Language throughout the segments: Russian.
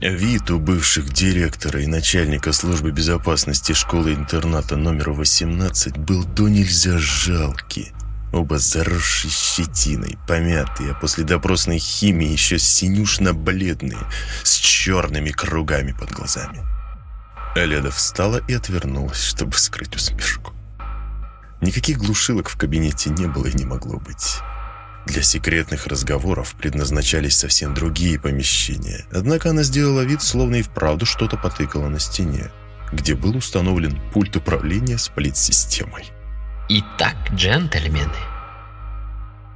Вид у бывших директора и начальника службы безопасности школы-интерната номер 18 был до нельзя жалкий. Оба заросшие щетиной, помятые, а после допросной химии еще синюшно-бледные, с черными кругами под глазами. Аледа встала и отвернулась, чтобы скрыть усмешку. Никаких глушилок в кабинете не было и не могло быть. Для секретных разговоров предназначались совсем другие помещения, однако она сделала вид, словно и вправду что-то потыкала на стене, где был установлен пульт управления сплит-системой. Итак, джентльмены,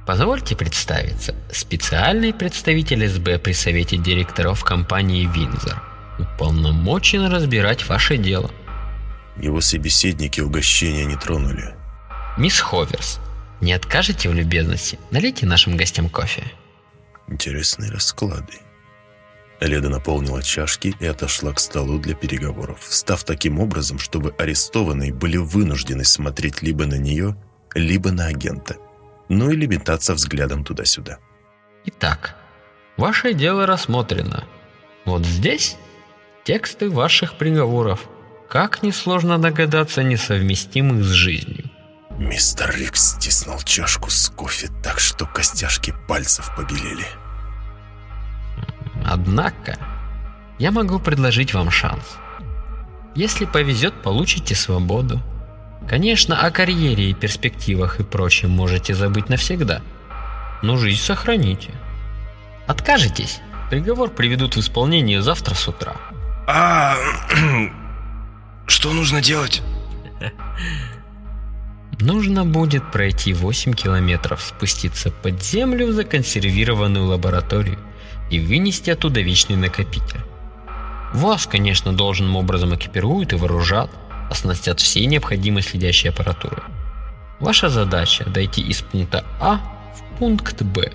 позвольте представиться. Специальный представитель СБ при совете директоров компании «Винзор» уполномочен разбирать ваше дело. Его собеседники угощения не тронули. Мисс Ховерс, не откажете в любезности? Налейте нашим гостям кофе. Интересные расклады. Леда наполнила чашки и отошла к столу для переговоров, став таким образом, чтобы арестованные были вынуждены смотреть либо на нее, либо на агента, ну или метаться взглядом туда-сюда. Итак, ваше дело рассмотрено. Вот здесь тексты ваших приговоров, как несложно догадаться, несовместимых с жизнью. Мистер Рик стиснул чашку с кофе так, что костяшки пальцев побелели. Однако, я могу предложить вам шанс. Если повезет, получите свободу. Конечно, о карьере и перспективах и прочем можете забыть навсегда. Но жизнь сохраните. Откажетесь, приговор приведут в исполнение завтра с утра. А что нужно делать? Нужно будет пройти 8 километров, спуститься под землю в законсервированную лабораторию и вынести оттуда вечный накопитель. Вас, конечно, должным образом экипируют и вооружат, оснастят всей необходимой следящей аппаратурой. Ваша задача – дойти из пункта А в пункт Б,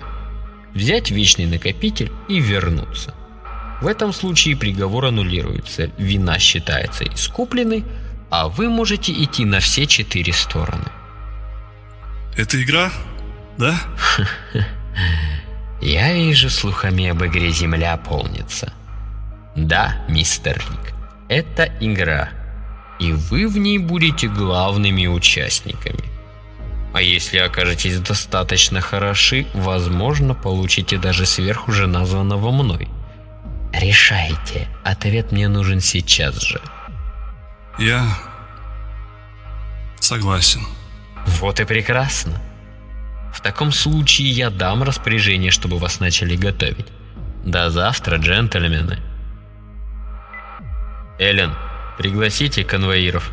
взять вечный накопитель и вернуться. В этом случае приговор аннулируется, вина считается искупленной, а вы можете идти на все четыре стороны. Это игра, да? Я вижу, слухами об игре Земля полнится. Да, мистер Рик, это игра, и вы в ней будете главными участниками. А если окажетесь достаточно хороши, возможно, получите даже сверх уже названного мной. Решайте, ответ мне нужен сейчас же. Я согласен. Вот и прекрасно. В таком случае я дам распоряжение, чтобы вас начали готовить. До завтра, джентльмены. Эллен, пригласите конвоиров.